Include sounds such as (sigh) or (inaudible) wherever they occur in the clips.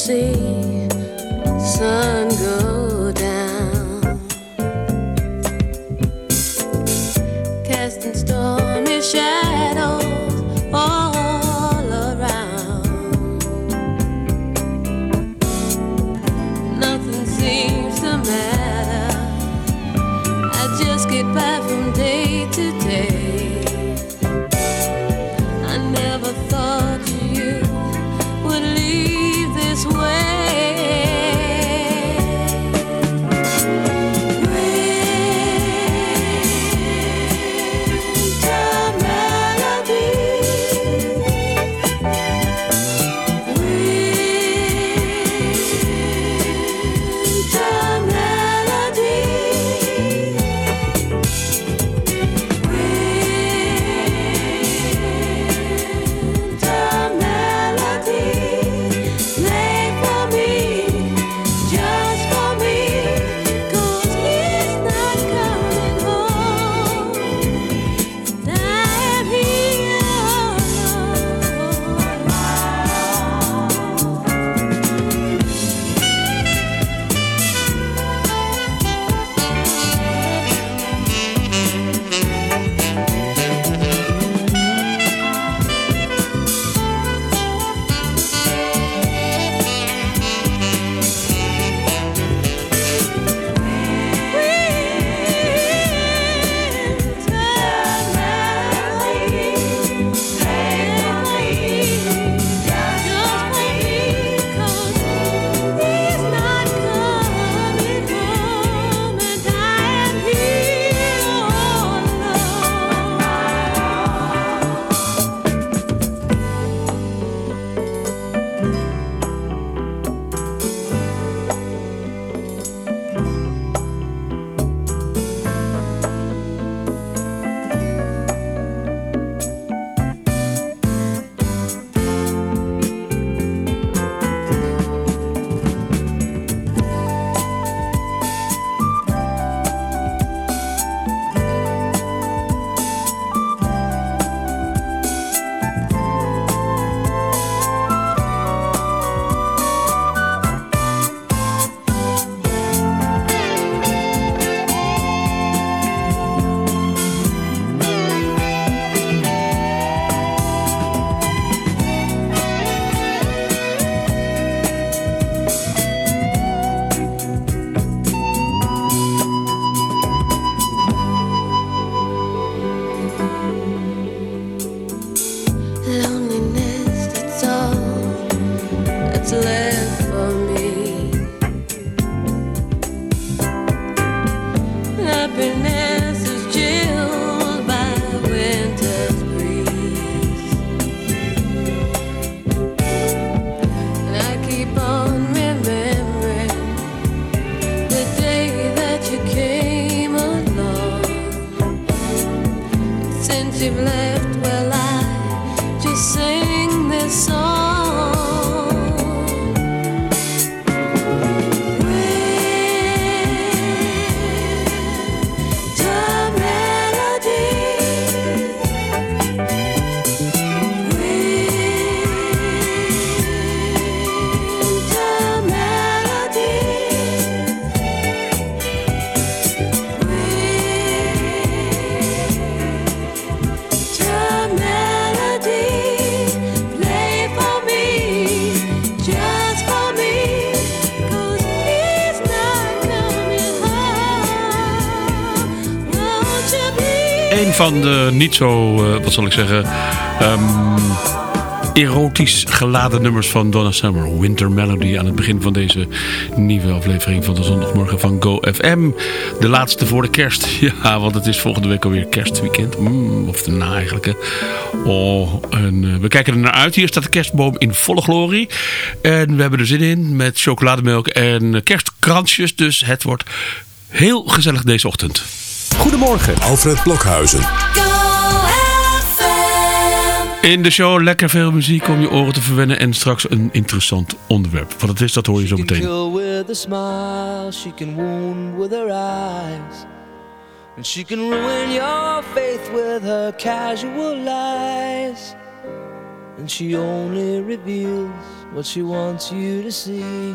see sun. Van de niet zo, uh, wat zal ik zeggen, um, erotisch geladen nummers van Donna Summer. Winter Melody aan het begin van deze nieuwe aflevering van de zondagmorgen van Go FM. De laatste voor de kerst. (laughs) Ja, want het is volgende week alweer kerstweekend. Mm, of daarna eigenlijk. Hè. Oh, en uh, we kijken er naar uit. Hier staat de kerstboom in volle glorie. En we hebben er zin in met chocolademelk en kerstkransjes. Dus het wordt heel gezellig deze ochtend. Goedemorgen, Alfred Blokhuizen. In de show lekker veel muziek om je oren te verwennen en straks een interessant onderwerp. Wat het is, dat hoor je zo meteen. She can wound with her eyes. And she can ruin your faith with her casual lies. And she only reveals what she wants you to see.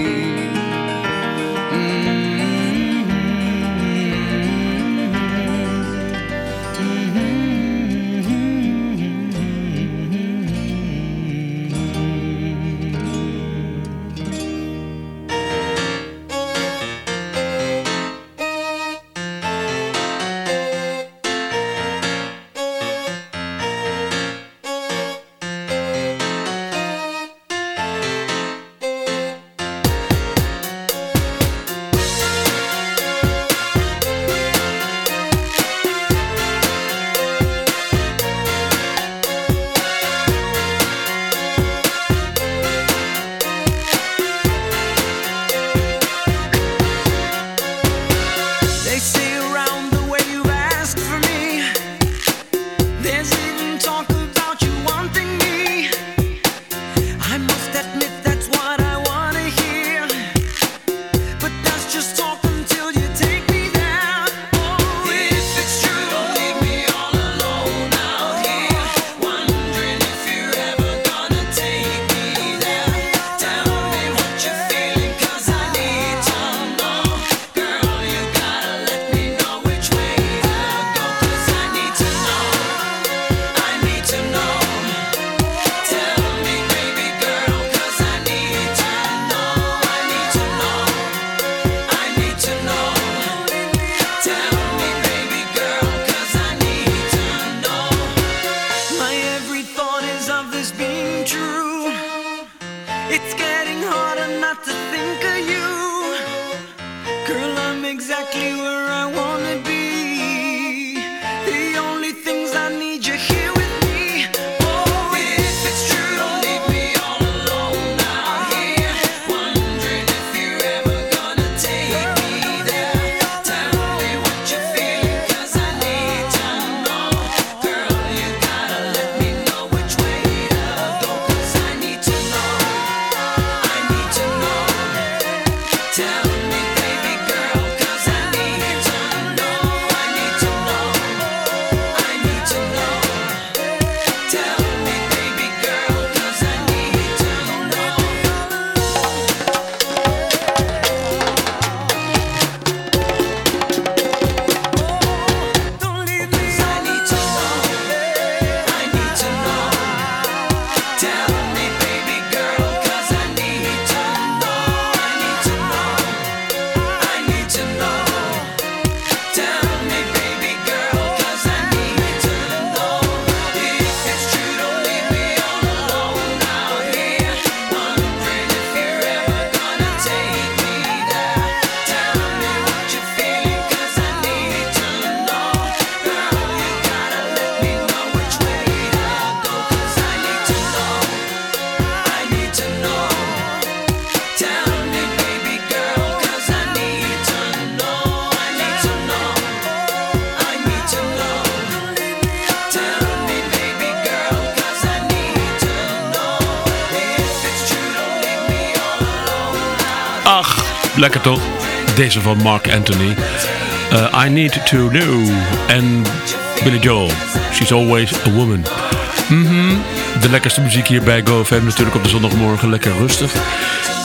deze van Mark Anthony. Uh, I Need To Know. and Billy Joel. She's Always A Woman. Mm-hmm. De lekkerste muziek hier bij GoFam natuurlijk op de zondagmorgen. Lekker rustig.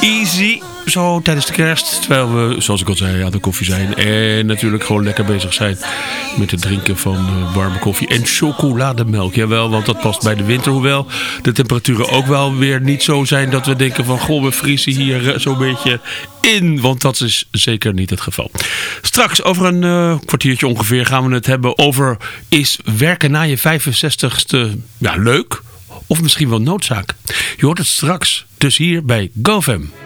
Easy. Zo tijdens de kerst. Terwijl we, zoals ik al zei, aan de koffie zijn. En natuurlijk gewoon lekker bezig zijn met het drinken van eh, warme koffie. En chocolademelk. Jawel, want dat past bij de winter. Hoewel de temperaturen ook wel weer niet zo zijn dat we denken van... Goh, we vriezen hier eh, zo'n beetje in. Want dat is zeker niet het geval. Straks, over een eh, kwartiertje ongeveer, gaan we het hebben over... Is werken na je 65ste ja, leuk? Of misschien wel noodzaak? Je hoort het straks. Dus hier bij Govem.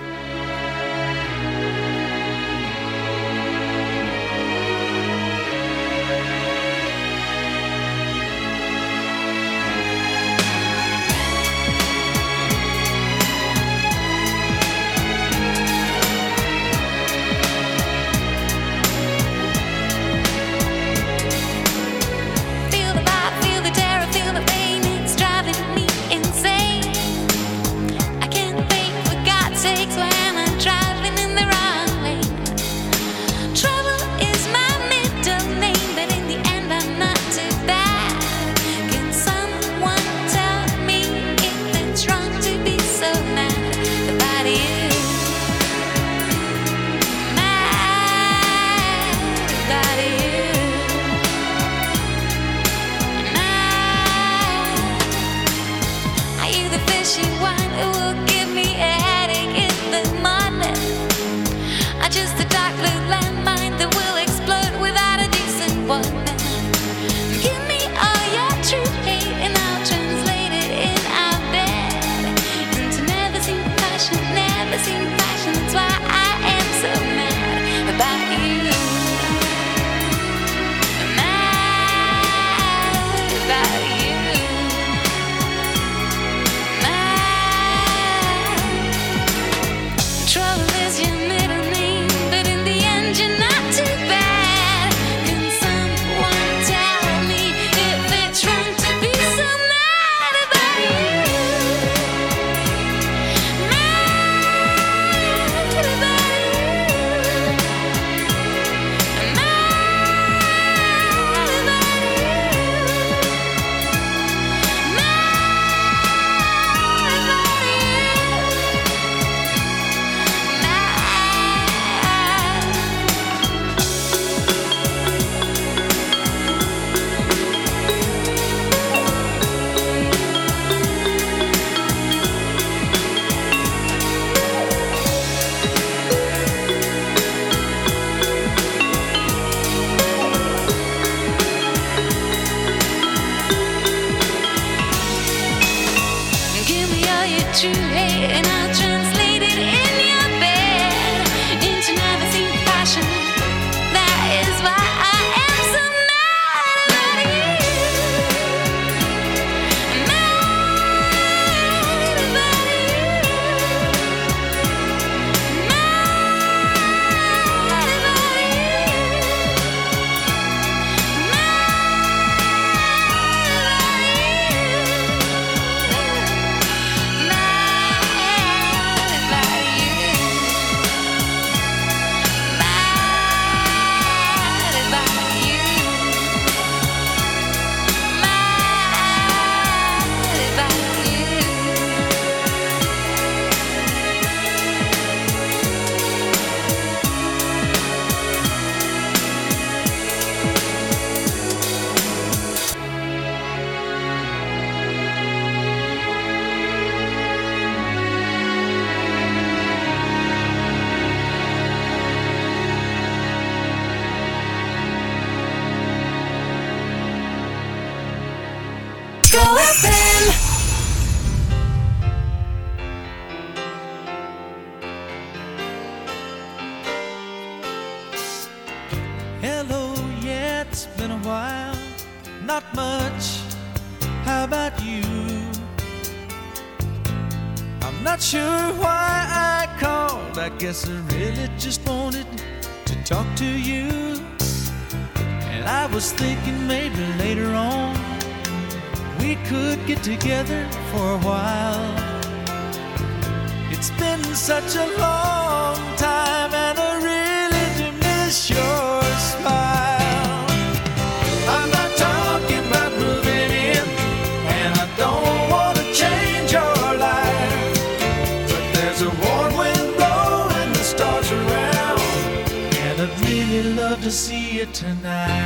Together for a while. It's been such a long time, and I really do miss your smile. I'm not talking about moving in, and I don't want to change your life. But there's a warm wind blowing the stars around, and I'd really love to see you tonight.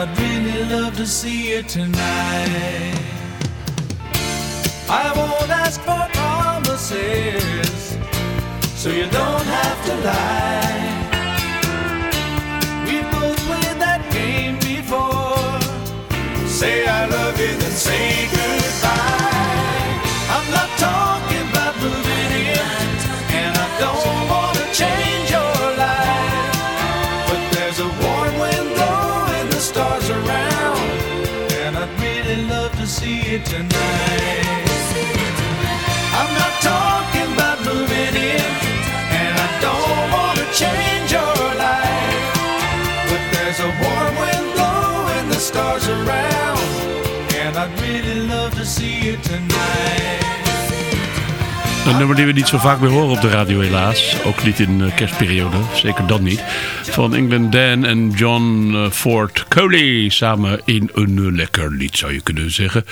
I'd really love to see you tonight. I won't ask for promises, so you don't have to lie. We both played that game before. Say I love you, then say Really love to see you tonight. Een nummer die we niet zo vaak meer horen op de radio helaas. Ook niet in de kerstperiode, zeker dat niet. Van England Dan en John eh, Ford Coley samen in een eh, lekker lied zou je kunnen zeggen.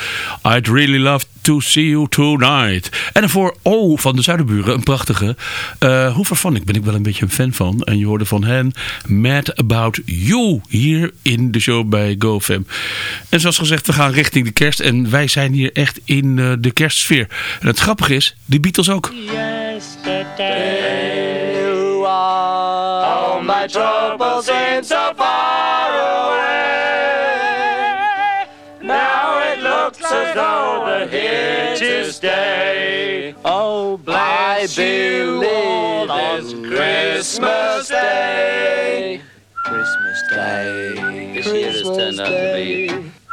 I'd really love to see you tonight. En daarvoor Oh van de Zuiderburen, een prachtige. Uh, hoe van ik ben ik wel een beetje een fan van. En je hoorde van hen Mad About You hier in de show bij GoFam. En zoals gezegd, we gaan richting de kerst. En wij zijn hier echt in uh, de kerstsfeer. En het grappige is, die Beatles ook. Yesterday Christmas Day. Christmas Day. This year has turned out to be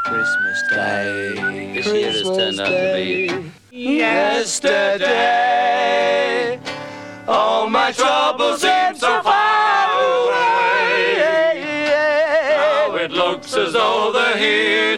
Christmas Day. This year has turned out to be Yesterday, all my troubles seem so far away. Now it looks as though they're here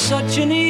such an easy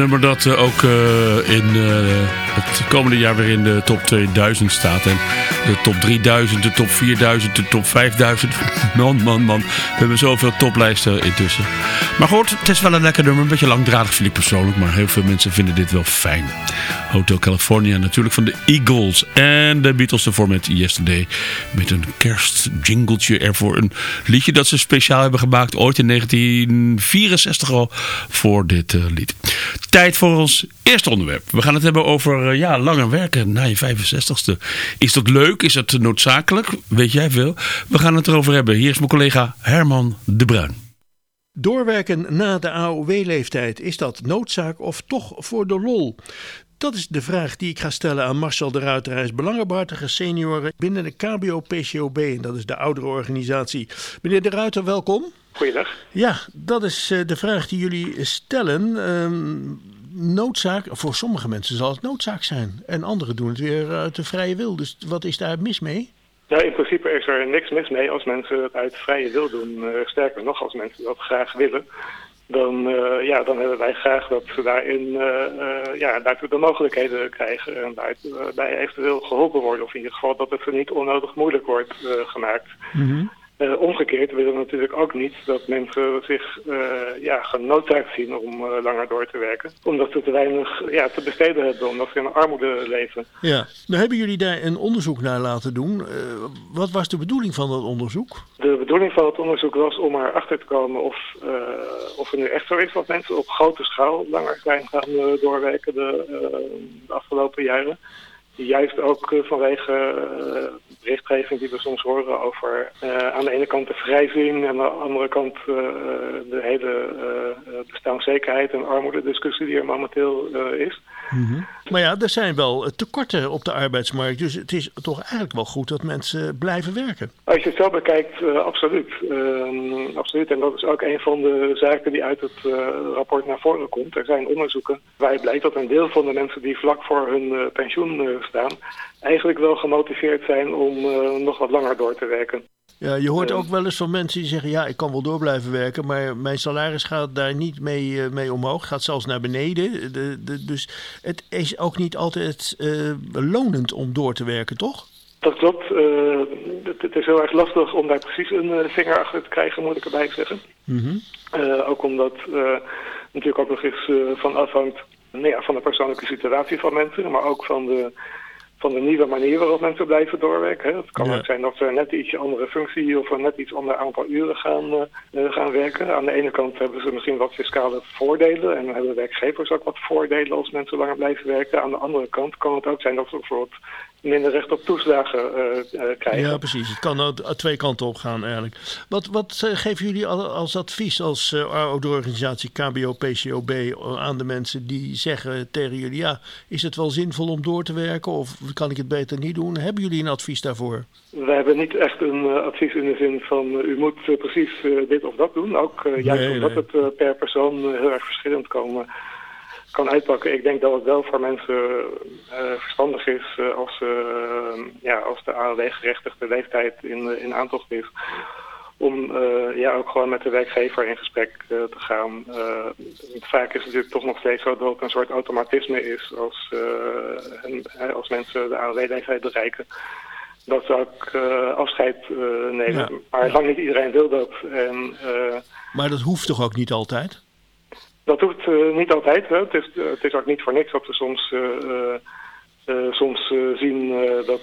Nummer dat eh, ook eh, in eh, het komende jaar weer in de top 2000 staat. En de top 3000, de top 4000, de top 5000. (laughs) Man, man, man. We hebben zoveel toplijsten intussen. Maar goed, het is wel een lekker nummer. Een beetje langdradig vind persoonlijk. Maar heel veel mensen vinden dit wel fijn. Hotel California natuurlijk van de Eagles. En de Beatles ervoor met Yesterday. Met een kerstjingletje ervoor. Een liedje dat ze speciaal hebben gemaakt. Ooit in 1964 al voor dit lied. Tijd voor ons eerste onderwerp. We gaan het hebben over eh, ja, langer werken na je 65ste. Is dat leuk? Is dat noodzakelijk? Weet jij veel? We gaan het erover hebben. Hier is mijn collega Herman de Bruin. Doorwerken na de AOW-leeftijd, is dat noodzaak of toch voor de lol? Dat is de vraag die ik ga stellen aan Marcel de Ruiter. Hij is belangenbehartiger senior binnen de KBO-PCOB, en dat is de oudere organisatie. Meneer de Ruiter, welkom. Goeiedag. Ja, dat is eh, de vraag die jullie stellen. Ehm, noodzaak, voor sommige mensen zal het noodzaak zijn. En anderen doen het weer uit de vrije wil. Dus wat is daar mis mee? Ja, in principe is er niks mis mee als mensen het uit vrije wil doen. Eh, sterker nog, als mensen dat graag willen, dan, eh, ja, dan hebben wij graag dat ze daarin ja, daartoe de mogelijkheden krijgen en daarbij eventueel geholpen worden. Of in ieder geval dat het er niet onnodig moeilijk wordt gemaakt. Eh, omgekeerd willen we natuurlijk ook niet dat mensen zich eh, ja, genoodzaakt zien om eh, langer door te werken. Omdat ze te weinig ja, te besteden hebben, omdat ze in armoede leven. Ja, nou hebben jullie daar een onderzoek naar laten doen. Eh, wat was de bedoeling van dat onderzoek? De bedoeling van het onderzoek was om erachter te komen of, eh, of het nu echt zo is dat mensen op grote schaal langer zijn gaan eh, doorwerken de, eh, de afgelopen jaren. Juist ook eh, vanwege eh, berichtgeving die we soms horen over eh, aan de ene kant de vrijzien en aan de andere kant de hele bestaanszekerheid en armoedediscussie die er momenteel is. Maar ja, er zijn wel eh, tekorten op de arbeidsmarkt. Dus het is toch eigenlijk wel goed dat mensen blijven werken. Als je het zo bekijkt, eh, absoluut. Ehm, absoluut. En dat is ook een van de zaken die uit het eh, rapport naar voren komt. Er zijn onderzoeken waaruit blijkt dat een deel van de mensen die vlak voor hun eh, pensioen eh, staan, eigenlijk wel gemotiveerd zijn om eh, nog wat langer door te werken. Ja, je hoort Ja. ook wel eens van mensen die zeggen: Ja, ik kan wel door blijven werken, maar mijn salaris gaat daar niet mee, eh, mee omhoog. Gaat zelfs naar beneden. De, de, dus het is ook niet altijd eh, lonend om door te werken, toch? Dat klopt. eh, het, het is heel erg lastig om daar precies een eh, vinger achter te krijgen, moet ik erbij zeggen. Mhm. Eh, ook omdat uh, natuurlijk ook nog eens uh, van afhangt nou ja, van de persoonlijke situatie van mensen, maar ook van de, van de nieuwe manier waarop mensen blijven doorwerken. Hè. Het kan Ja. ook zijn dat ze net ietsje andere functie of een net iets ander aantal uren gaan, uh, gaan werken. Aan de ene kant hebben ze misschien wat fiscale voordelen en hebben werkgevers ook wat voordelen als mensen langer blijven werken. Aan de andere kant kan het ook zijn dat ze bijvoorbeeld minder recht op toeslagen uh, krijgen. Ja, precies. Het kan uit twee kanten op gaan eigenlijk. Wat, wat geven jullie als advies als uh, oude organisatie KBO, PCOB aan de mensen die zeggen tegen jullie... ja, is het wel zinvol om door te werken of kan ik het beter niet doen? Hebben jullie een advies daarvoor? We hebben niet echt een uh, advies in de zin van u moet uh, precies dit of dat doen. Ook juist Nee, omdat nee. het per persoon heel erg verschillend kan, kan uitpakken. Ik denk dat het wel voor mensen verstandig is als, ja, als de AOW-gerechtigde leeftijd in, in aantocht is. Om ja, ook gewoon met de werkgever in gesprek te gaan. vaak is het natuurlijk toch nog steeds zo dat het een soort automatisme is als, en, als mensen de AOW-leeftijd bereiken dat ze ook afscheid nemen. Ja. Maar Ja. lang niet iedereen wil dat. En, Maar dat hoeft toch ook niet altijd? dat hoeft niet altijd. Hè. Het, is, het is ook niet voor niks dat we soms, soms zien dat,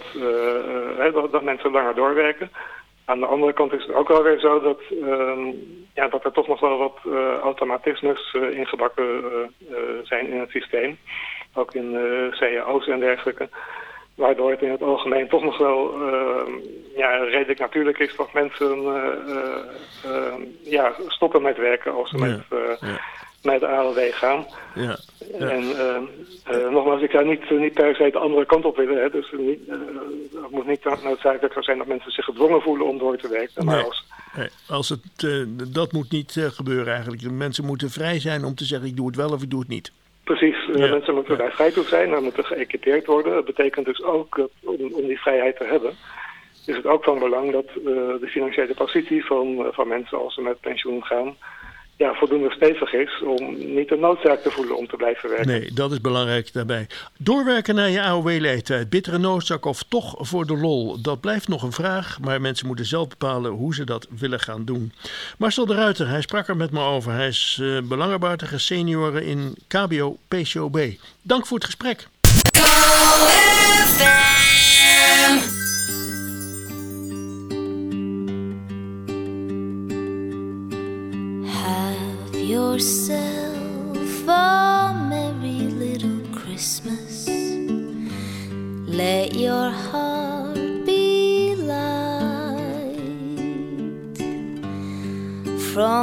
dat, dat mensen langer doorwerken. Aan de andere kant is het ook wel weer zo dat, ehm, ja, dat er toch nog wel wat automatismes ingebakken zijn in het systeem. Ook in cao's en dergelijke. Waardoor het in het algemeen toch nog wel uh, ja, redelijk natuurlijk is dat mensen uh, ja, stoppen met werken als ze Ja, met, ja. Met de ALW gaan. Ja. Ja. En nogmaals, ik zou niet, niet per se de andere kant op willen. Hè. Dus niet, het moet niet noodzakelijk zo zijn dat mensen zich gedwongen voelen om door te werken. Maar Nee. als, Nee, als het, eh, dat moet niet eh, gebeuren eigenlijk. Mensen moeten vrij zijn om te zeggen ik doe het wel of ik doe het niet. Precies, eh, Ja. mensen moeten daar vrij toe zijn, dan moeten geëquipeerd worden. Dat betekent dus ook, dat om, om die vrijheid te hebben, is het ook van belang dat eh, de financiële positie van, eh, van mensen als ze met pensioen gaan, ja, voldoende stevig is om niet de noodzaak te voelen om te blijven werken. Nee, dat is belangrijk daarbij. Doorwerken naar je AOW-leeftijd, bittere noodzaak of toch voor de lol, dat blijft nog een vraag, maar mensen moeten zelf bepalen hoe ze dat willen gaan doen. Marcel de Ruiter, hij sprak er met me over. Hij is uh, belangenbehartiger senioren in KBO PCOB. Dank voor het gesprek.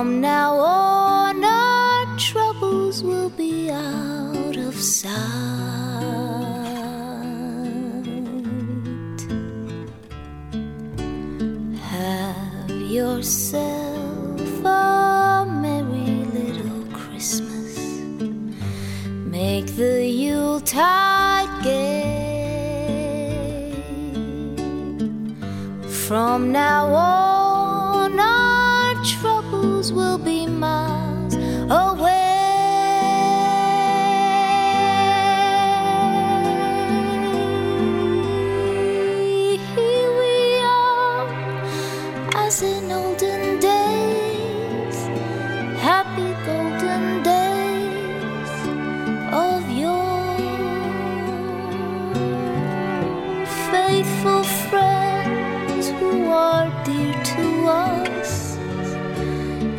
From now on, our troubles will be out of sight. Have yourself a merry little Christmas. Make the Yuletide gay. From now on,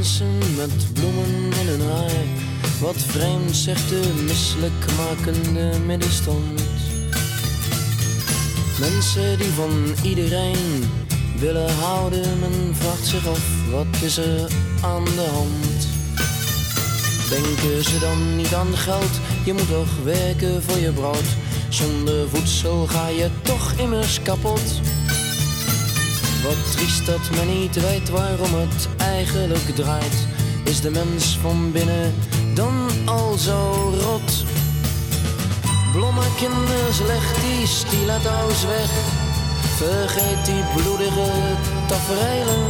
Mensen met bloemen in hun haar. Wat vreemd zegt de misselijkmakende middenstand. Mensen die van iedereen willen houden. Men vraagt zich af, wat is er aan de hand? Denken ze dan niet aan geld? Je moet toch werken voor je brood. Zonder voedsel ga je toch immers kapot. Wat triest dat men niet weet waarom het eigenlijk draait. Is de mens van binnen dan al zo rot? Blommekinders, leg die stiletto's weg. Vergeet die bloedige tafereelen.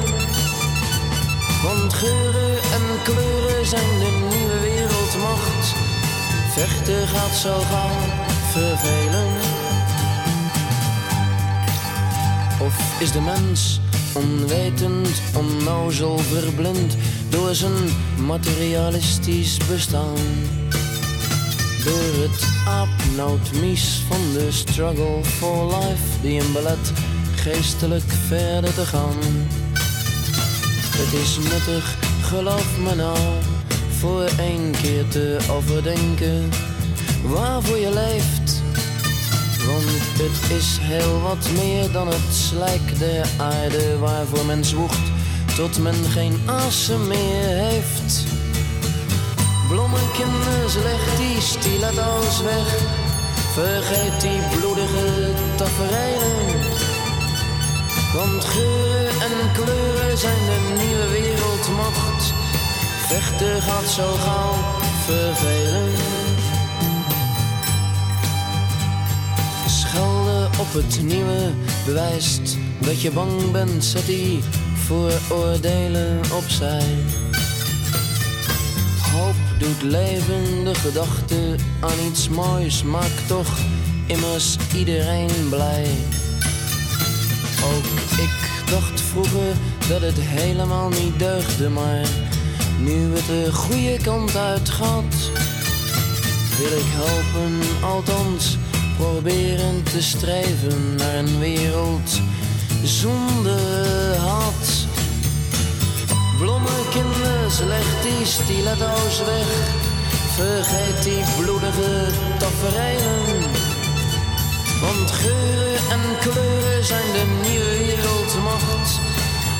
Want geuren en kleuren zijn de nieuwe wereldmacht. Vechten gaat zo gauw vervelen. Of is de mens onwetend, onnozel, verblind door zijn materialistisch bestaan? Door het aapnootmies van de struggle for life die hem belet geestelijk verder te gaan. Het is nuttig, geloof me nou, voor één keer te overdenken waarvoor je leeft. Want het is heel wat meer dan het slijk der aarde waarvoor men zwoegt tot men geen asem meer heeft. Blommekinders, leg die stiletto's weg. Vergeet die bloedige tafereelen. Want geuren en kleuren zijn de nieuwe wereldmacht. Vechten gaat zo gauw vervelen. Op het nieuwe bewijst dat je bang bent, zet die vooroordelen opzij. Hoop doet leven, de gedachte aan iets moois maakt toch immers iedereen blij. Ook ik dacht vroeger dat het helemaal niet deugde, maar nu het de goede kant uit gaat, wil ik helpen, althans proberen te streven naar een wereld zonder haat. Blommekinders, leg die stiletto's weg. Vergeet die bloedige tafereelen. Want geuren en kleuren zijn de nieuwe wereldmacht.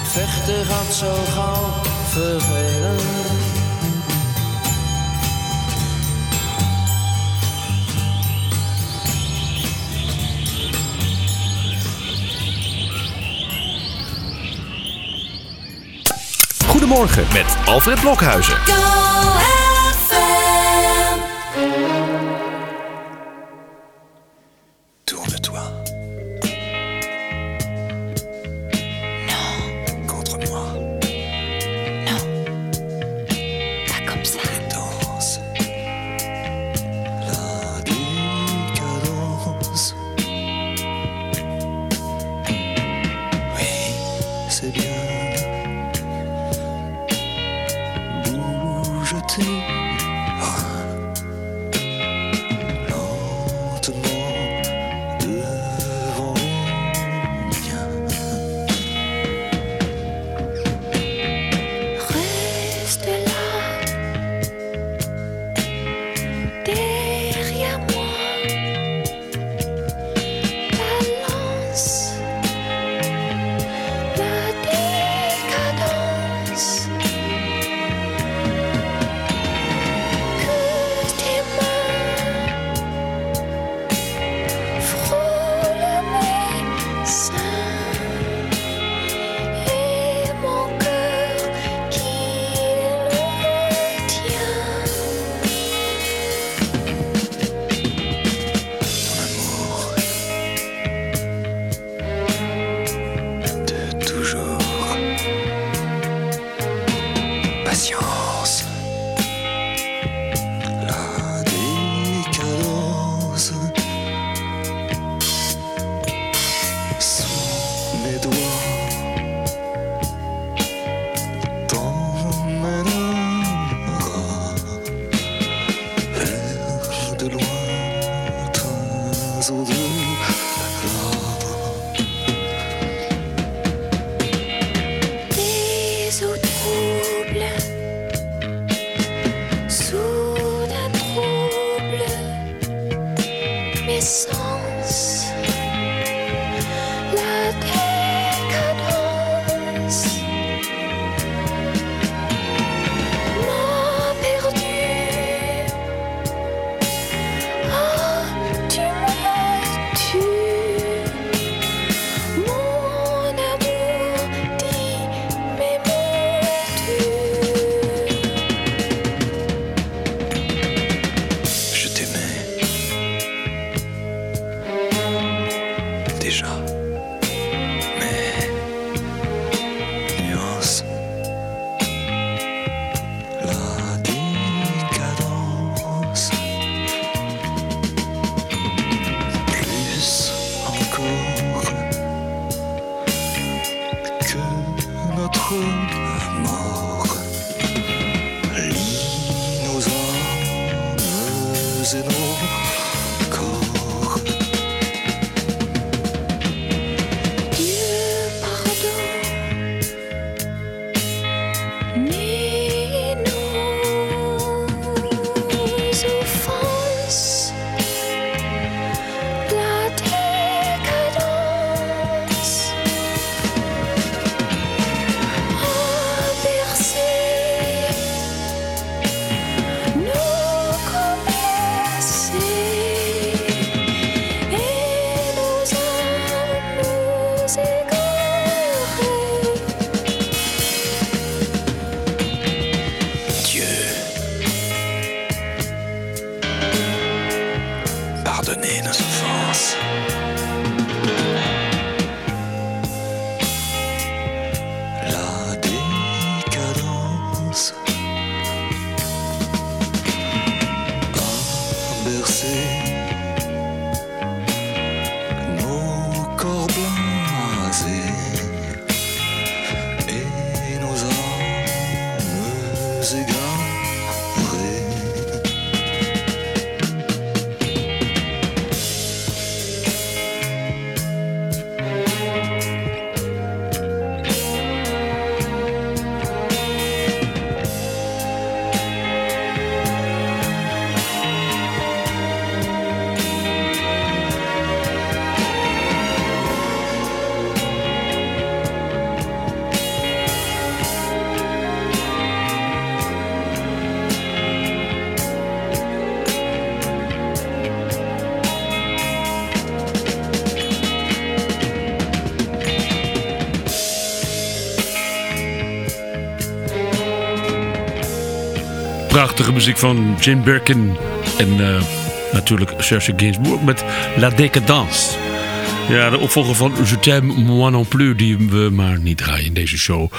Vechten gaat zo gauw vervelen. Goedemorgen met Alfred Blokhuizen. Prachtige muziek van Jane Birkin. En eh, natuurlijk Serge Gainsbourg met La Décadence. Ja, de opvolger van Je t'aime moi non plus, die we maar niet draaien in deze show.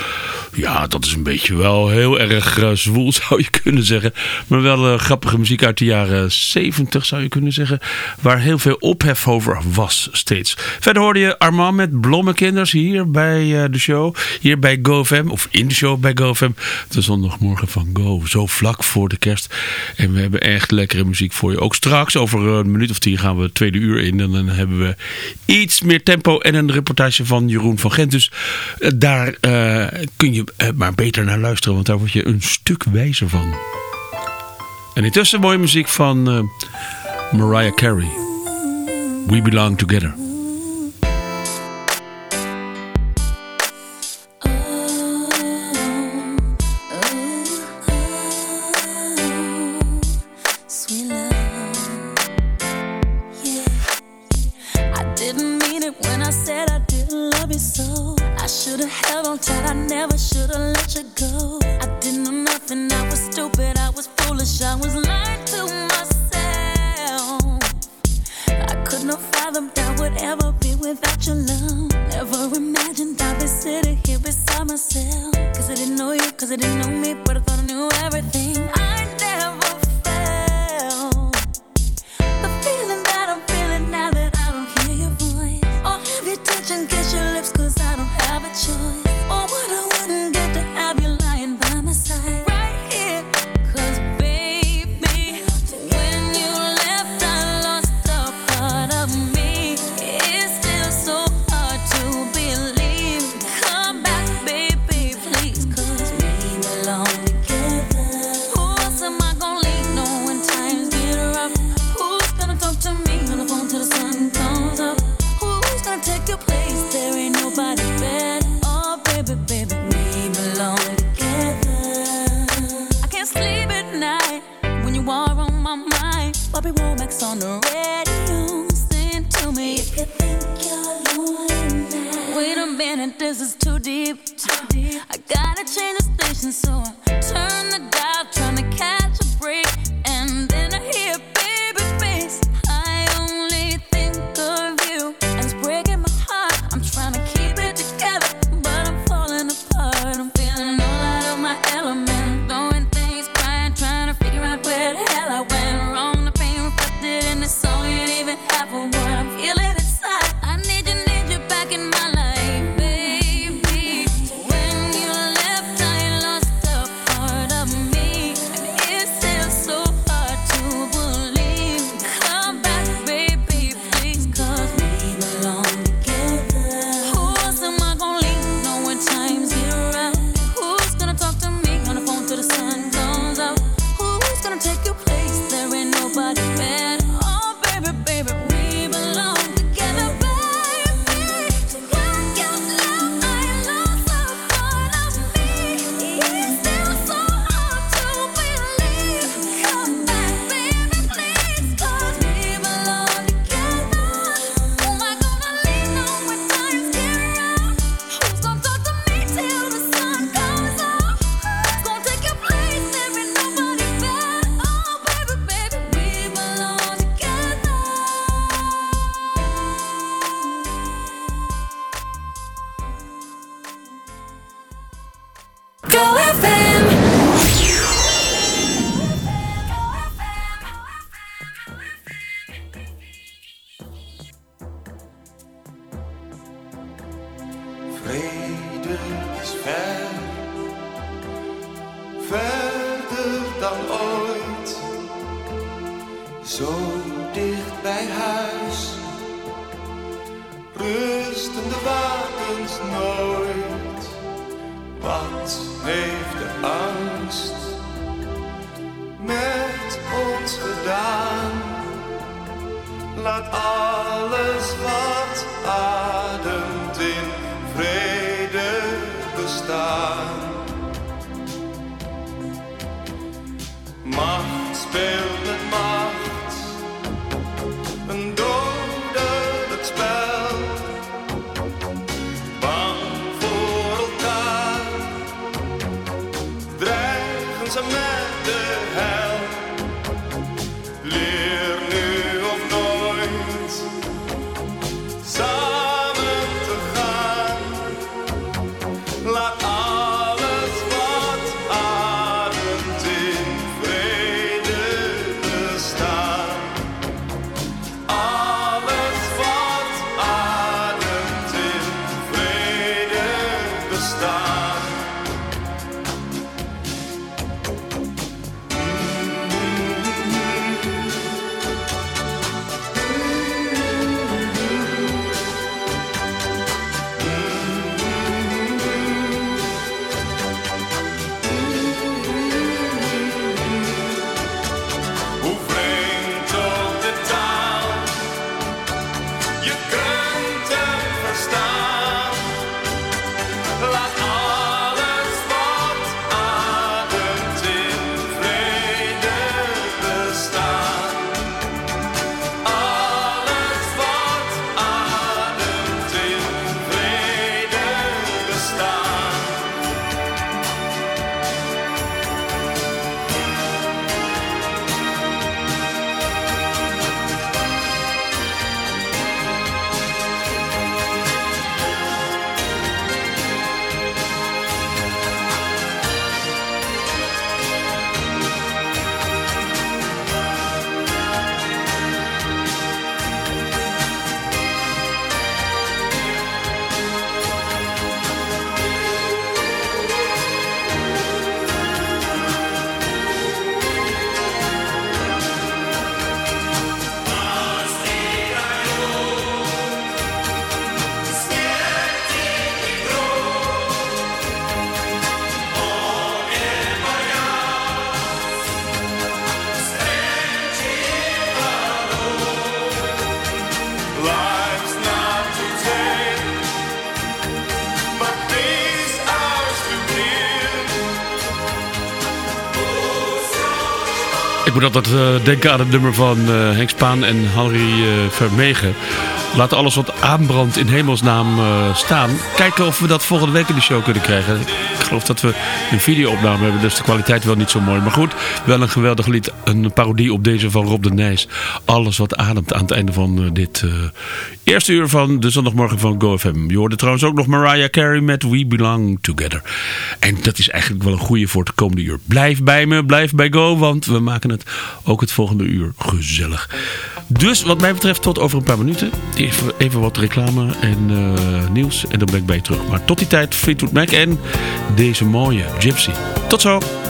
Ja, dat is een beetje wel heel erg eh, zwoel, (laughs) zou je kunnen zeggen. Maar wel eh, grappige muziek uit de jaren 70, zou je kunnen zeggen. Waar heel veel ophef over was steeds. Verder hoorde je Armand met Blommekinders hier bij eh, de show. Hier bij GoFam, of in de show bij GoFam. De zondagmorgen van Go, zo vlak voor de kerst. En we hebben echt lekkere muziek voor je. Ook straks, over een minuut of tien gaan we tweede uur in. En dan hebben we iets meer tempo en een reportage van Jeroen van Gent. Dus daar kun je eh, maar beter naar luisteren, want daar word je een stuk wijzer van. En intussen mooie muziek van eh, Mariah Carey. We Belong Together. Myself. Cause I didn't know you, cause I didn't know me, but I thought I knew everything. I Bobby Womack's on the radio. Sing to me if you think you're now. Wait a minute, this is too deep. Too deep. I gotta change the station, so I turn the dial, ver, verder dan ooit. Zo moet altijd eh, denken aan het nummer van eh, Henk Spaan en Henry eh, Vermegen. Laat alles wat aanbrandt in hemelsnaam staan. Kijken of we dat volgende week in de show kunnen krijgen. Geloof dat we een videoopname hebben, dus de kwaliteit wel niet zo mooi. Maar goed, wel een geweldig lied. Een parodie op deze van Rob de Nijs. Alles wat ademt aan het einde van eh, dit eh, eerste uur van de zondagmorgen van GoFM. Je hoorde trouwens ook nog Mariah Carey met We Belong Together. En dat is eigenlijk wel een goede voor het komende uur. Blijf bij me, blijf bij Go, want we maken het ook het volgende uur gezellig. Dus wat mij betreft tot over een paar minuten. Even, even wat reclame en eh, nieuws en dan ben ik bij je terug. Maar tot die tijd Fleetwood Mac en deze mooie Gypsy. Tot zo!